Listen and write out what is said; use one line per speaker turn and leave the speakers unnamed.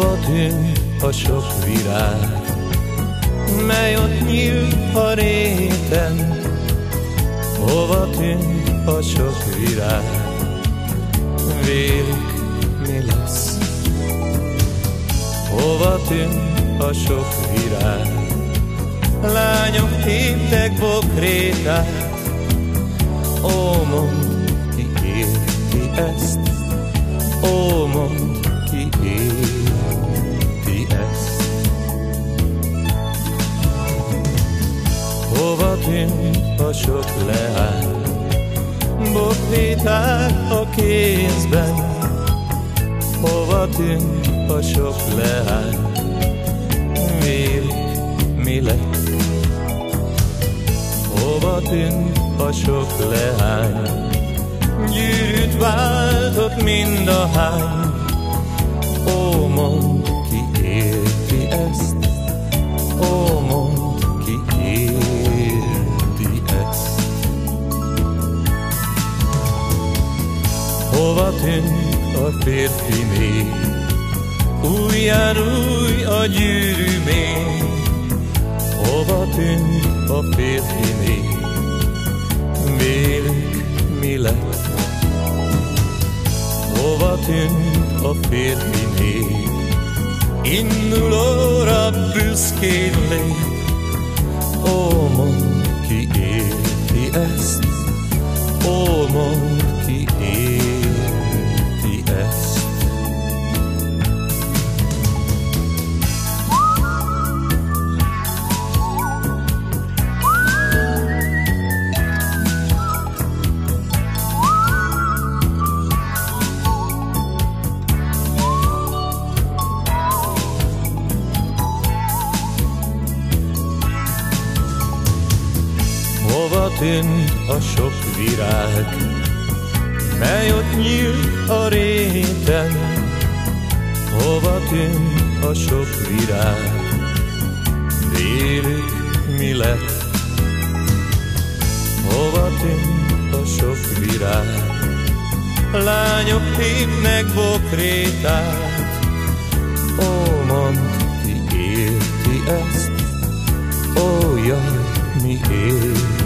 Hova tűnt a sok virág, mely ott nyílt a réten? Hova tűnt a sok virág, vélik mi lesz? Hova tűnt a sok virág, lányok hittek bokrétát, Ó, mond, ki érti ezt, ó, mond, ki érti Tűnt a sok leány, bokréták a kézben, Hova tűnt a sok leány, vélik mi lett? Hova tűnt a sok leány? Tűnt a férfi még? Újján új a gyűrű még, Hova tűnt a férfi még? Vélük mi lett? Hova tűnt a férfi még? Indulóra büszkén lép, Ó, mond, ki érti ezt? Ó, mond, Hova tűnt a sok virág, mely ott nyílt a réten? Hova tűnt a sok virág, vélük mi lett? Hova tűnt a sok virág, lányok hívnek bokrétát? Ó, mond, ki érti ezt? Ó, jaj, mi érti?